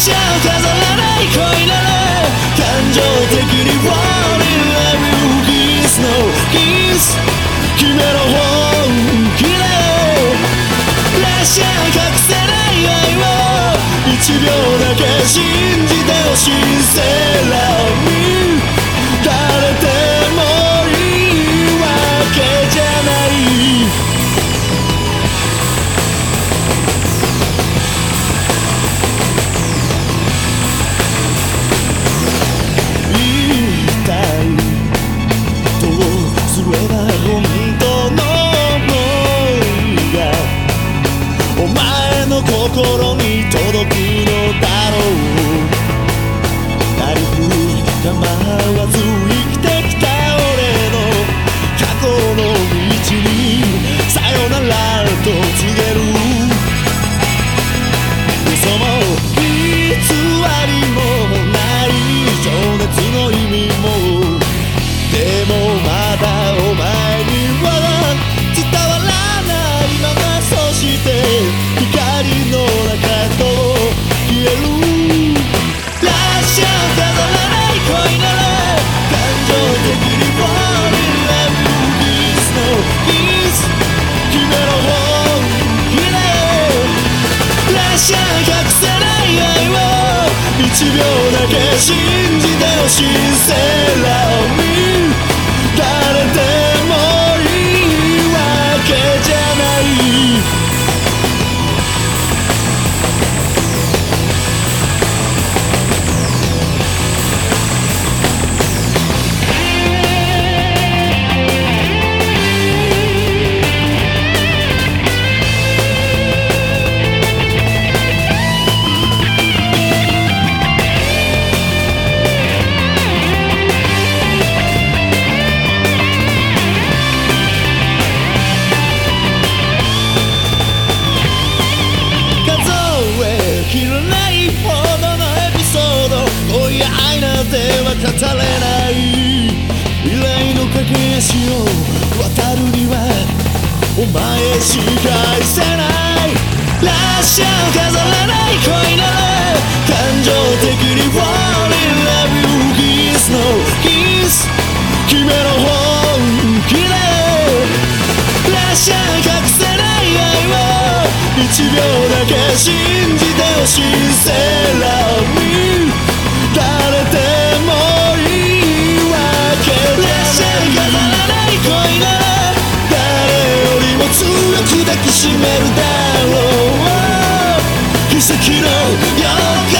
飾らない恋なら感情的に Fall in love you Kiss no kiss 君の本気でプシャー隠せない愛を。一秒だけ信じてほしいセーラーに誰でも心にプレッシャー隠せない愛を一秒だけ信じてほしいお前しか愛せない。ラッシャー飾らない恋なら感情的に Fall in love you Kiss no kiss 君の本気で。プレッシャー隠せない愛を一秒だけ信じてほしいセラしめるだろう。奇跡の予感真実の愛を